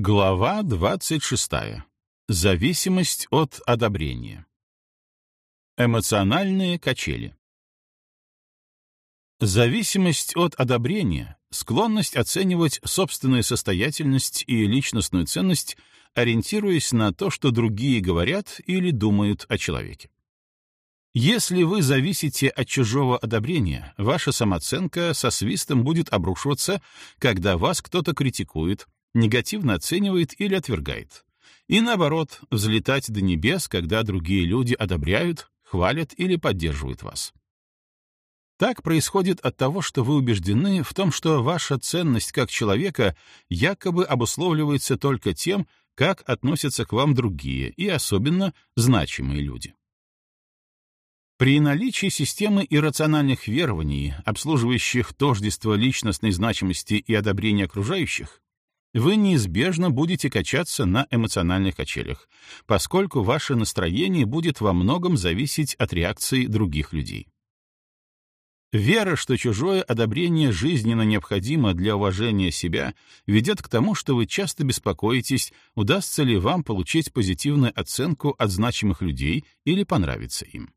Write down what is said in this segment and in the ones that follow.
Глава 26. Зависимость от одобрения. Эмоциональные качели. Зависимость от одобрения — склонность оценивать собственную состоятельность и личностную ценность, ориентируясь на то, что другие говорят или думают о человеке. Если вы зависите от чужого одобрения, ваша самооценка со свистом будет обрушиваться, когда вас кто-то критикует, негативно оценивает или отвергает. И наоборот, взлетать до небес, когда другие люди одобряют, хвалят или поддерживают вас. Так происходит от того, что вы убеждены в том, что ваша ценность как человека якобы обусловливается только тем, как относятся к вам другие и особенно значимые люди. При наличии системы иррациональных верований, обслуживающих тождество личностной значимости и одобрения окружающих, вы неизбежно будете качаться на эмоциональных качелях, поскольку ваше настроение будет во многом зависеть от реакции других людей. Вера, что чужое одобрение жизненно необходимо для уважения себя, ведет к тому, что вы часто беспокоитесь, удастся ли вам получить позитивную оценку от значимых людей или понравится им.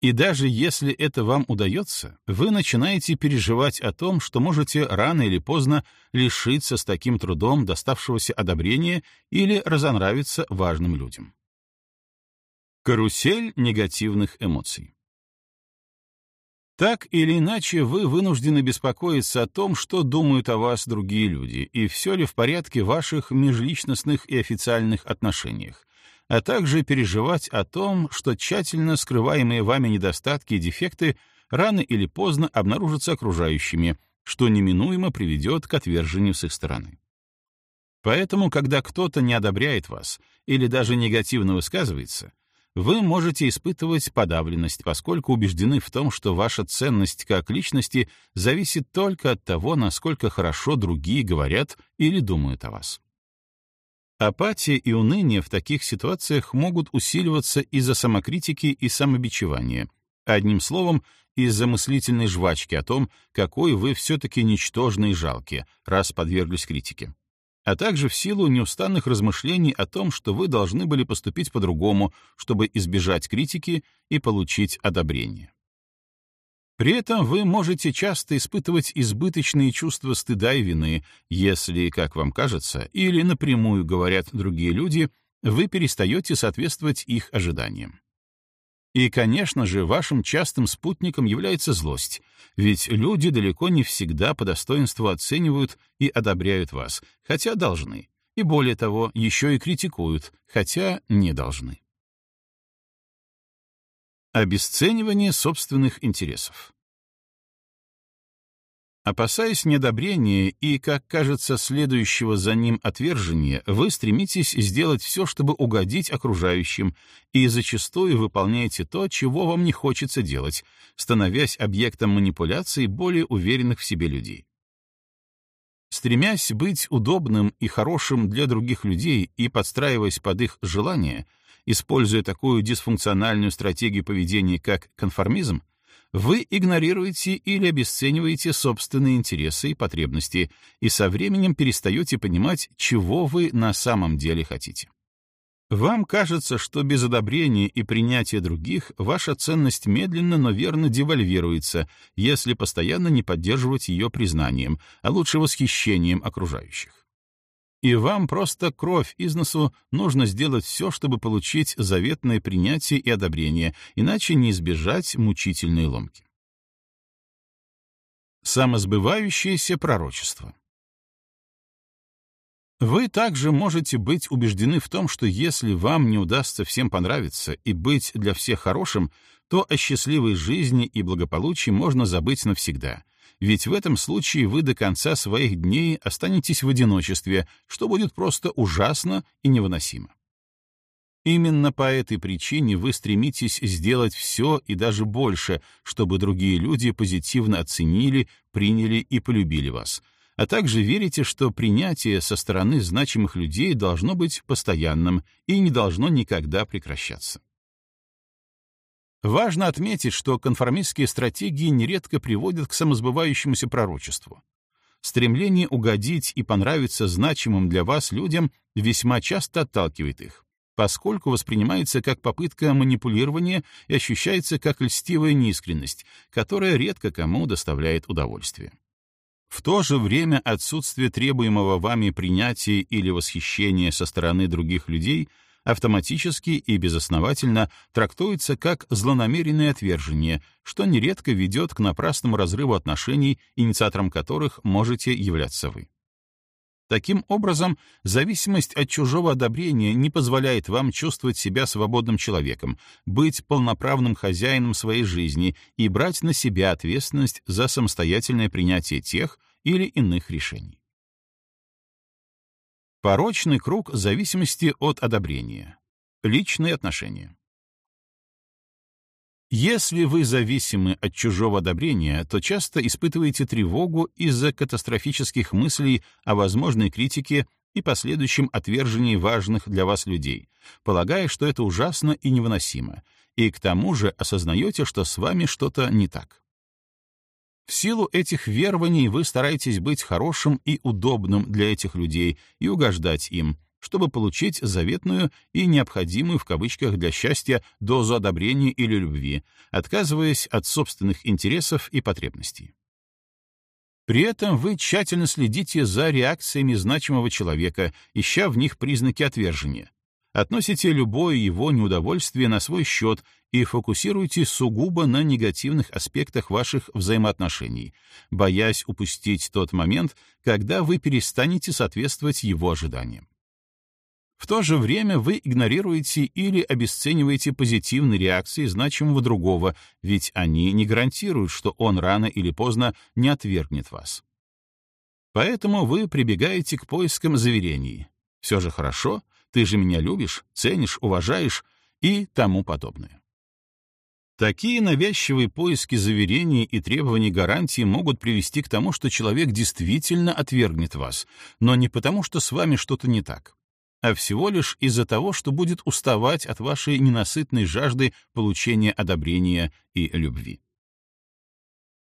И даже если это вам удается, вы начинаете переживать о том, что можете рано или поздно лишиться с таким трудом доставшегося одобрения или разонравиться важным людям. Карусель негативных эмоций. Так или иначе, вы вынуждены беспокоиться о том, что думают о вас другие люди, и все ли в порядке в ваших межличностных и официальных отношениях, а также переживать о том, что тщательно скрываемые вами недостатки и дефекты рано или поздно обнаружатся окружающими, что неминуемо приведет к отвержению с их стороны. Поэтому, когда кто-то не одобряет вас или даже негативно высказывается, вы можете испытывать подавленность, поскольку убеждены в том, что ваша ценность как личности зависит только от того, насколько хорошо другие говорят или думают о вас. Апатия и уныние в таких ситуациях могут усиливаться из-за самокритики и самобичевания. Одним словом, из-за мыслительной жвачки о том, какой вы все-таки ничтожный и жалкий, раз подверглись критике. А также в силу неустанных размышлений о том, что вы должны были поступить по-другому, чтобы избежать критики и получить одобрение. При этом вы можете часто испытывать избыточные чувства стыда и вины, если, как вам кажется, или напрямую говорят другие люди, вы перестаете соответствовать их ожиданиям. И, конечно же, вашим частым спутником является злость, ведь люди далеко не всегда по достоинству оценивают и одобряют вас, хотя должны, и более того, еще и критикуют, хотя не должны. Обесценивание собственных интересов. Опасаясь недобрения и, как кажется, следующего за ним отвержения, вы стремитесь сделать все, чтобы угодить окружающим, и зачастую выполняете то, чего вам не хочется делать, становясь объектом манипуляций более уверенных в себе людей. Стремясь быть удобным и хорошим для других людей и подстраиваясь под их желания, используя такую дисфункциональную стратегию поведения, как конформизм, вы игнорируете или обесцениваете собственные интересы и потребности и со временем перестаете понимать, чего вы на самом деле хотите. Вам кажется, что без одобрения и принятия других ваша ценность медленно, но верно девальвируется, если постоянно не поддерживать ее признанием, а лучше восхищением окружающих. И вам просто кровь из носу нужно сделать все, чтобы получить заветное принятие и одобрение, иначе не избежать мучительной ломки. Самосбывающееся пророчество Вы также можете быть убеждены в том, что если вам не удастся всем понравиться и быть для всех хорошим, то о счастливой жизни и благополучии можно забыть навсегда, ведь в этом случае вы до конца своих дней останетесь в одиночестве, что будет просто ужасно и невыносимо. Именно по этой причине вы стремитесь сделать все и даже больше, чтобы другие люди позитивно оценили, приняли и полюбили вас, а также верите, что принятие со стороны значимых людей должно быть постоянным и не должно никогда прекращаться. Важно отметить, что конформистские стратегии нередко приводят к самосбывающемуся пророчеству. стремление угодить и понравиться значимым для вас людям весьма часто отталкивает их, поскольку воспринимается как попытка манипулирования и ощущается как льстивая неискренность, которая редко кому доставляет удовольствие. В то же время отсутствие требуемого вами принятия или восхищения со стороны других людей автоматически и безосновательно трактуется как злонамеренное отвержение, что нередко ведет к напрасному разрыву отношений, инициатором которых можете являться вы. Таким образом, зависимость от чужого одобрения не позволяет вам чувствовать себя свободным человеком, быть полноправным хозяином своей жизни и брать на себя ответственность за самостоятельное принятие тех или иных решений. Порочный круг зависимости от одобрения. Личные отношения. Если вы зависимы от чужого одобрения, то часто испытываете тревогу из-за катастрофических мыслей о возможной критике и последующем отвержении важных для вас людей, полагая, что это ужасно и невыносимо, и к тому же осознаете, что с вами что-то не так. В силу этих верований вы стараетесь быть хорошим и удобным для этих людей и угождать им, чтобы получить заветную и необходимую в кавычках для счастья дозу одобрения или любви, отказываясь от собственных интересов и потребностей. При этом вы тщательно следите за реакциями значимого человека, ища в них признаки отвержения. Относите любое его неудовольствие на свой счет и фокусируйте сугубо на негативных аспектах ваших взаимоотношений, боясь упустить тот момент, когда вы перестанете соответствовать его ожиданиям. В то же время вы игнорируете или обесцениваете позитивные реакции значимого другого, ведь они не гарантируют, что он рано или поздно не отвергнет вас. Поэтому вы прибегаете к поискам заверений. «Все же хорошо, ты же меня любишь, ценишь, уважаешь» и тому подобное. Такие навязчивые поиски заверений и требований гарантии могут привести к тому, что человек действительно отвергнет вас, но не потому, что с вами что-то не так а всего лишь из-за того, что будет уставать от вашей ненасытной жажды получения одобрения и любви.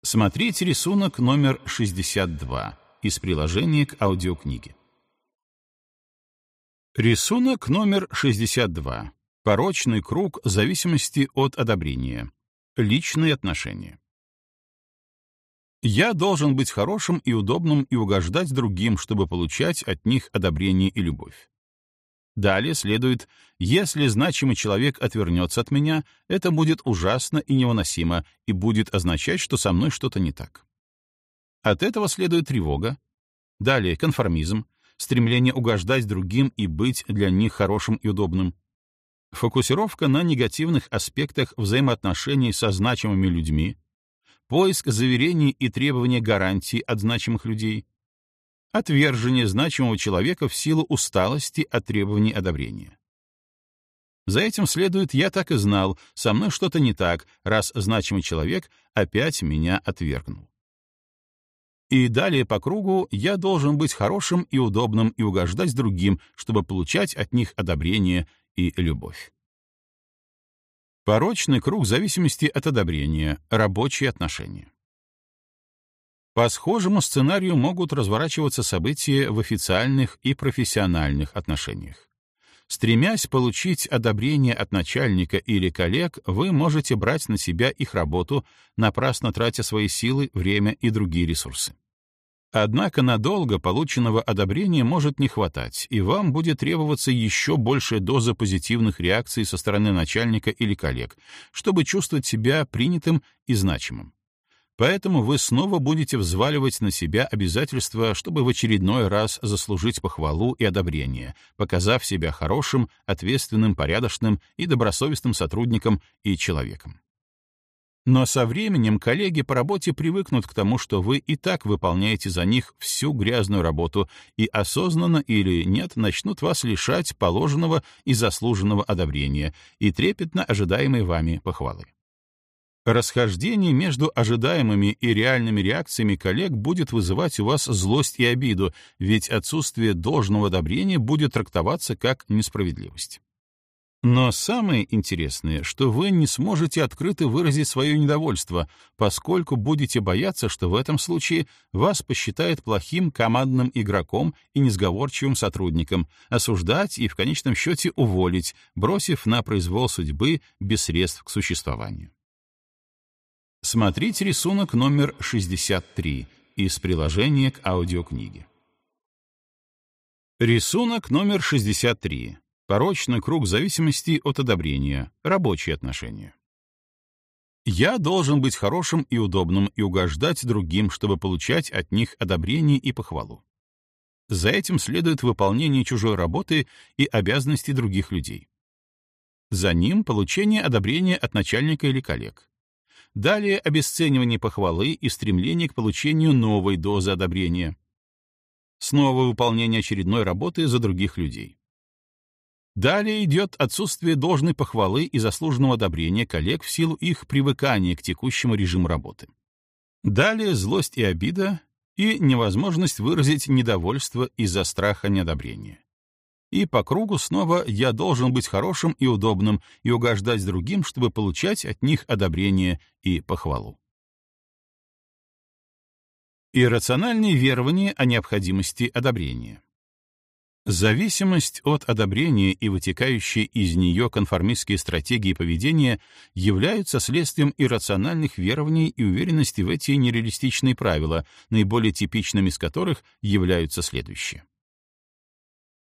Смотрите рисунок номер 62 из приложения к аудиокниге. Рисунок номер 62. Порочный круг зависимости от одобрения. Личные отношения. Я должен быть хорошим и удобным и угождать другим, чтобы получать от них одобрение и любовь. Далее следует, если значимый человек отвернется от меня, это будет ужасно и невыносимо и будет означать, что со мной что-то не так. От этого следует тревога. Далее конформизм, стремление угождать другим и быть для них хорошим и удобным. Фокусировка на негативных аспектах взаимоотношений со значимыми людьми, поиск заверений и требования гарантий от значимых людей, отвержение значимого человека в силу усталости от требований одобрения. За этим следует «я так и знал, со мной что-то не так, раз значимый человек опять меня отвергнул». И далее по кругу я должен быть хорошим и удобным и угождать другим, чтобы получать от них одобрение и любовь. Порочный круг зависимости от одобрения, рабочие отношения. По схожему сценарию могут разворачиваться события в официальных и профессиональных отношениях. Стремясь получить одобрение от начальника или коллег, вы можете брать на себя их работу, напрасно тратя свои силы, время и другие ресурсы. Однако надолго полученного одобрения может не хватать, и вам будет требоваться еще большая доза позитивных реакций со стороны начальника или коллег, чтобы чувствовать себя принятым и значимым. Поэтому вы снова будете взваливать на себя обязательства, чтобы в очередной раз заслужить похвалу и одобрение, показав себя хорошим, ответственным, порядочным и добросовестным сотрудником и человеком. Но со временем коллеги по работе привыкнут к тому, что вы и так выполняете за них всю грязную работу и осознанно или нет начнут вас лишать положенного и заслуженного одобрения и трепетно ожидаемой вами похвалы. Расхождение между ожидаемыми и реальными реакциями коллег будет вызывать у вас злость и обиду, ведь отсутствие должного одобрения будет трактоваться как несправедливость. Но самое интересное, что вы не сможете открыто выразить свое недовольство, поскольку будете бояться, что в этом случае вас посчитают плохим командным игроком и несговорчивым сотрудником, осуждать и в конечном счете уволить, бросив на произвол судьбы без средств к существованию. Смотрите рисунок номер 63 из приложения к аудиокниге. Рисунок номер 63. Порочный круг зависимости от одобрения, рабочие отношения. Я должен быть хорошим и удобным и угождать другим, чтобы получать от них одобрение и похвалу. За этим следует выполнение чужой работы и обязанностей других людей. За ним получение одобрения от начальника или коллег. Далее обесценивание похвалы и стремление к получению новой дозы одобрения. Снова выполнение очередной работы за других людей. Далее идет отсутствие должной похвалы и заслуженного одобрения коллег в силу их привыкания к текущему режиму работы. Далее злость и обида и невозможность выразить недовольство из-за страха неодобрения. И по кругу снова я должен быть хорошим и удобным и угождать другим, чтобы получать от них одобрение и похвалу. Иррациональные верования о необходимости одобрения. Зависимость от одобрения и вытекающие из нее конформистские стратегии поведения являются следствием иррациональных верований и уверенности в эти нереалистичные правила, наиболее типичными из которых являются следующие.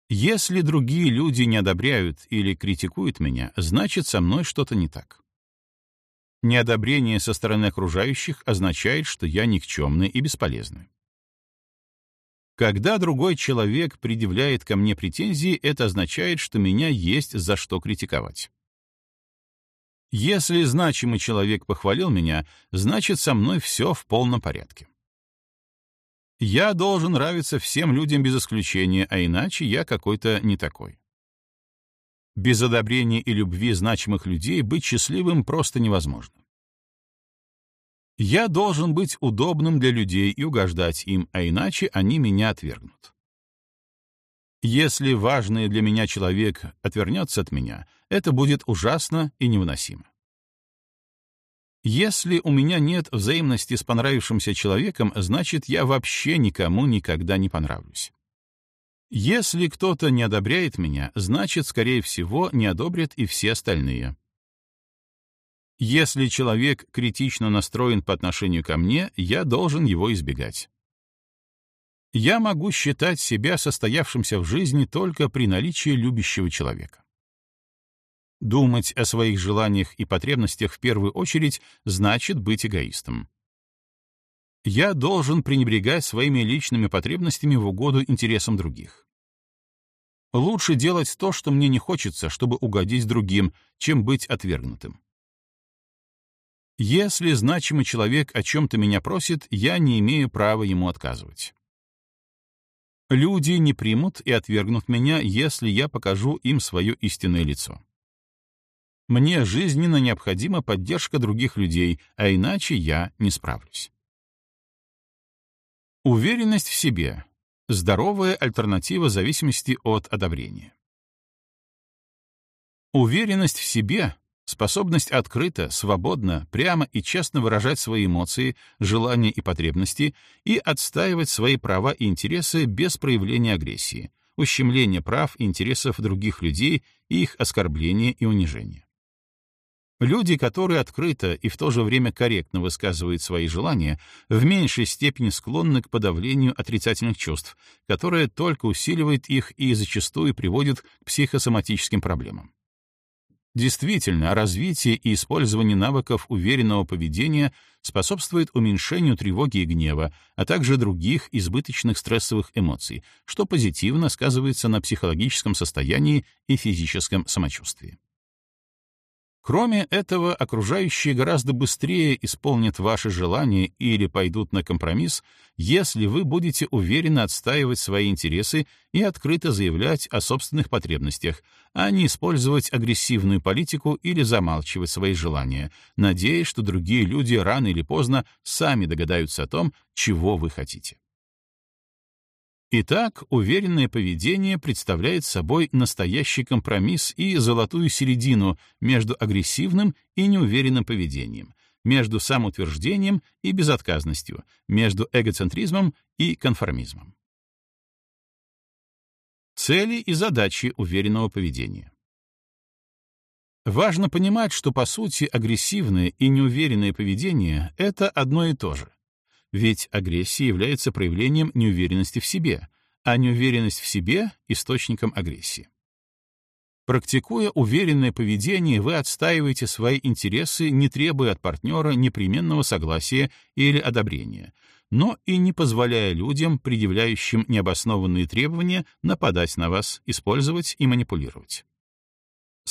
Если другие люди не одобряют или критикуют меня, значит, со мной что-то не так. Неодобрение со стороны окружающих означает, что я никчемный и бесполезный. Когда другой человек предъявляет ко мне претензии, это означает, что меня есть за что критиковать. Если значимый человек похвалил меня, значит, со мной все в полном порядке. Я должен нравиться всем людям без исключения, а иначе я какой-то не такой. Без одобрения и любви значимых людей быть счастливым просто невозможно. Я должен быть удобным для людей и угождать им, а иначе они меня отвергнут. Если важный для меня человек отвернется от меня, это будет ужасно и невыносимо. Если у меня нет взаимности с понравившимся человеком, значит, я вообще никому никогда не понравлюсь. Если кто-то не одобряет меня, значит, скорее всего, не одобрят и все остальные. Если человек критично настроен по отношению ко мне, я должен его избегать. Я могу считать себя состоявшимся в жизни только при наличии любящего человека. Думать о своих желаниях и потребностях в первую очередь значит быть эгоистом. Я должен пренебрегать своими личными потребностями в угоду интересам других. Лучше делать то, что мне не хочется, чтобы угодить другим, чем быть отвергнутым. Если значимый человек о чем-то меня просит, я не имею права ему отказывать. Люди не примут и отвергнут меня, если я покажу им свое истинное лицо. Мне жизненно необходима поддержка других людей, а иначе я не справлюсь. Уверенность в себе — здоровая альтернатива зависимости от одобрения. Уверенность в себе Способность открыто, свободно, прямо и честно выражать свои эмоции, желания и потребности и отстаивать свои права и интересы без проявления агрессии, ущемления прав и интересов других людей и их оскорбления и унижения. Люди, которые открыто и в то же время корректно высказывают свои желания, в меньшей степени склонны к подавлению отрицательных чувств, которое только усиливает их и зачастую приводит к психосоматическим проблемам. Действительно, развитие и использование навыков уверенного поведения способствует уменьшению тревоги и гнева, а также других избыточных стрессовых эмоций, что позитивно сказывается на психологическом состоянии и физическом самочувствии. Кроме этого, окружающие гораздо быстрее исполнят ваши желания или пойдут на компромисс, если вы будете уверенно отстаивать свои интересы и открыто заявлять о собственных потребностях, а не использовать агрессивную политику или замалчивать свои желания, надеясь, что другие люди рано или поздно сами догадаются о том, чего вы хотите. Итак, уверенное поведение представляет собой настоящий компромисс и золотую середину между агрессивным и неуверенным поведением, между самоутверждением и безотказностью, между эгоцентризмом и конформизмом. Цели и задачи уверенного поведения. Важно понимать, что по сути агрессивное и неуверенное поведение — это одно и то же. Ведь агрессия является проявлением неуверенности в себе, а неуверенность в себе — источником агрессии. Практикуя уверенное поведение, вы отстаиваете свои интересы, не требуя от партнера непременного согласия или одобрения, но и не позволяя людям, предъявляющим необоснованные требования, нападать на вас, использовать и манипулировать.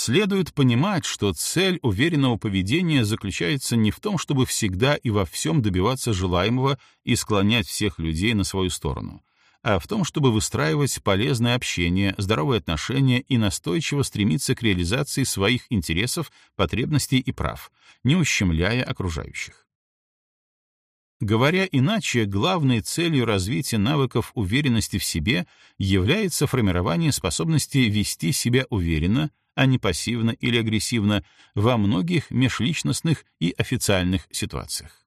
Следует понимать, что цель уверенного поведения заключается не в том, чтобы всегда и во всем добиваться желаемого и склонять всех людей на свою сторону, а в том, чтобы выстраивать полезное общение, здоровые отношения и настойчиво стремиться к реализации своих интересов, потребностей и прав, не ущемляя окружающих. Говоря иначе, главной целью развития навыков уверенности в себе является формирование способности вести себя уверенно, а не пассивно или агрессивно во многих межличностных и официальных ситуациях.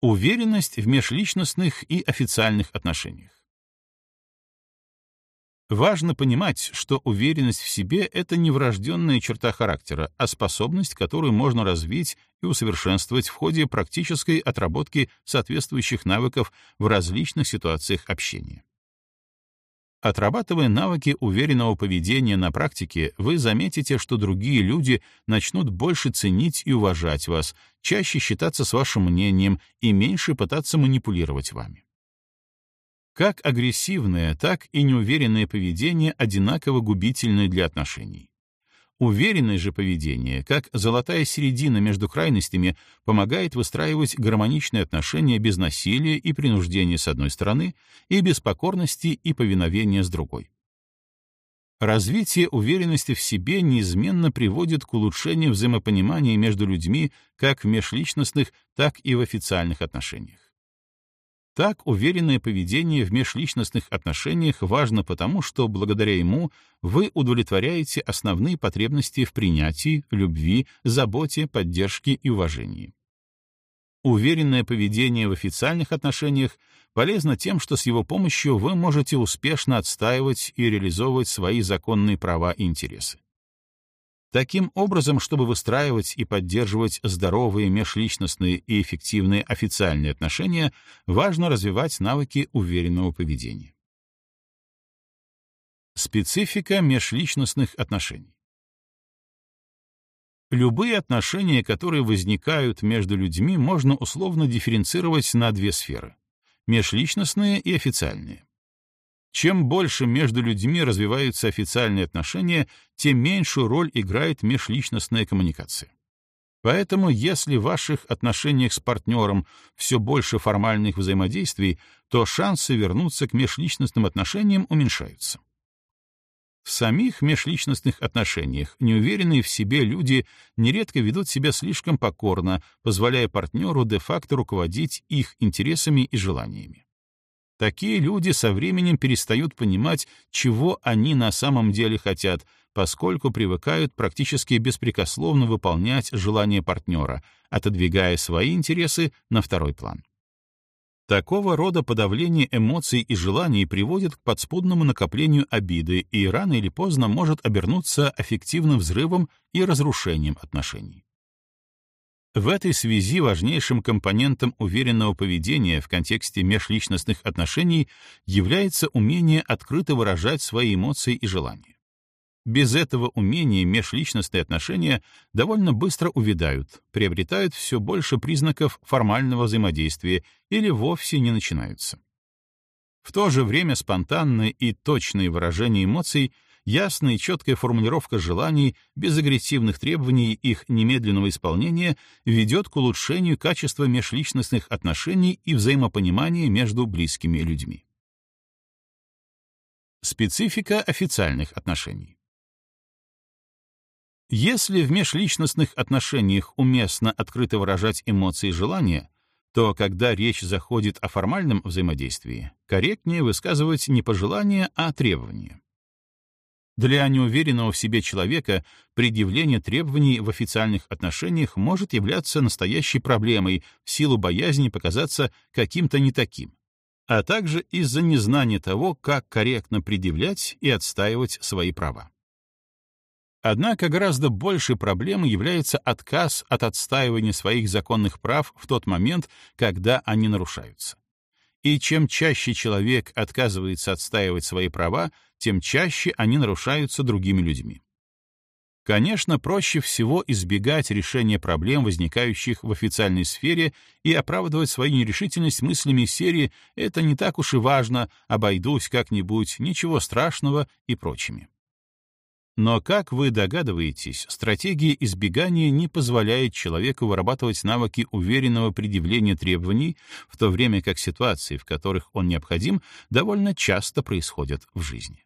Уверенность в межличностных и официальных отношениях. Важно понимать, что уверенность в себе — это не врожденная черта характера, а способность, которую можно развить и усовершенствовать в ходе практической отработки соответствующих навыков в различных ситуациях общения. Отрабатывая навыки уверенного поведения на практике, вы заметите, что другие люди начнут больше ценить и уважать вас, чаще считаться с вашим мнением и меньше пытаться манипулировать вами. Как агрессивное, так и неуверенное поведение одинаково губительны для отношений. Уверенное же поведение, как золотая середина между крайностями, помогает выстраивать гармоничные отношения без насилия и принуждения с одной стороны и без покорности и повиновения с другой. Развитие уверенности в себе неизменно приводит к улучшению взаимопонимания между людьми как в межличностных, так и в официальных отношениях. Так, уверенное поведение в межличностных отношениях важно потому, что благодаря ему вы удовлетворяете основные потребности в принятии, любви, заботе, поддержке и уважении. Уверенное поведение в официальных отношениях полезно тем, что с его помощью вы можете успешно отстаивать и реализовывать свои законные права и интересы. Таким образом, чтобы выстраивать и поддерживать здоровые межличностные и эффективные официальные отношения, важно развивать навыки уверенного поведения. Специфика межличностных отношений. Любые отношения, которые возникают между людьми, можно условно дифференцировать на две сферы — межличностные и официальные. Чем больше между людьми развиваются официальные отношения, тем меньшую роль играет межличностная коммуникация. Поэтому, если в ваших отношениях с партнером все больше формальных взаимодействий, то шансы вернуться к межличностным отношениям уменьшаются. В самих межличностных отношениях неуверенные в себе люди нередко ведут себя слишком покорно, позволяя партнеру де-факто руководить их интересами и желаниями. Такие люди со временем перестают понимать, чего они на самом деле хотят, поскольку привыкают практически беспрекословно выполнять желания партнера, отодвигая свои интересы на второй план. Такого рода подавление эмоций и желаний приводит к подспудному накоплению обиды и рано или поздно может обернуться аффективным взрывом и разрушением отношений. В этой связи важнейшим компонентом уверенного поведения в контексте межличностных отношений является умение открыто выражать свои эмоции и желания. Без этого умения межличностные отношения довольно быстро увядают, приобретают все больше признаков формального взаимодействия или вовсе не начинаются. В то же время спонтанные и точные выражения эмоций ясная и четкая формулировка желаний без агрессивных требований их немедленного исполнения ведет к улучшению качества межличностных отношений и взаимопонимания между близкими людьми. Специфика официальных отношений. Если в межличностных отношениях уместно открыто выражать эмоции и желания, то когда речь заходит о формальном взаимодействии, корректнее высказывать не пожелания, а требования. Для неуверенного в себе человека предъявление требований в официальных отношениях может являться настоящей проблемой в силу боязни показаться каким-то не таким, а также из-за незнания того, как корректно предъявлять и отстаивать свои права. Однако гораздо большей проблемой является отказ от отстаивания своих законных прав в тот момент, когда они нарушаются. И чем чаще человек отказывается отстаивать свои права, тем чаще они нарушаются другими людьми. Конечно, проще всего избегать решения проблем, возникающих в официальной сфере, и оправдывать свою нерешительность мыслями серии «это не так уж и важно, обойдусь как-нибудь, ничего страшного» и прочими. Но, как вы догадываетесь, стратегия избегания не позволяет человеку вырабатывать навыки уверенного предъявления требований, в то время как ситуации, в которых он необходим, довольно часто происходят в жизни.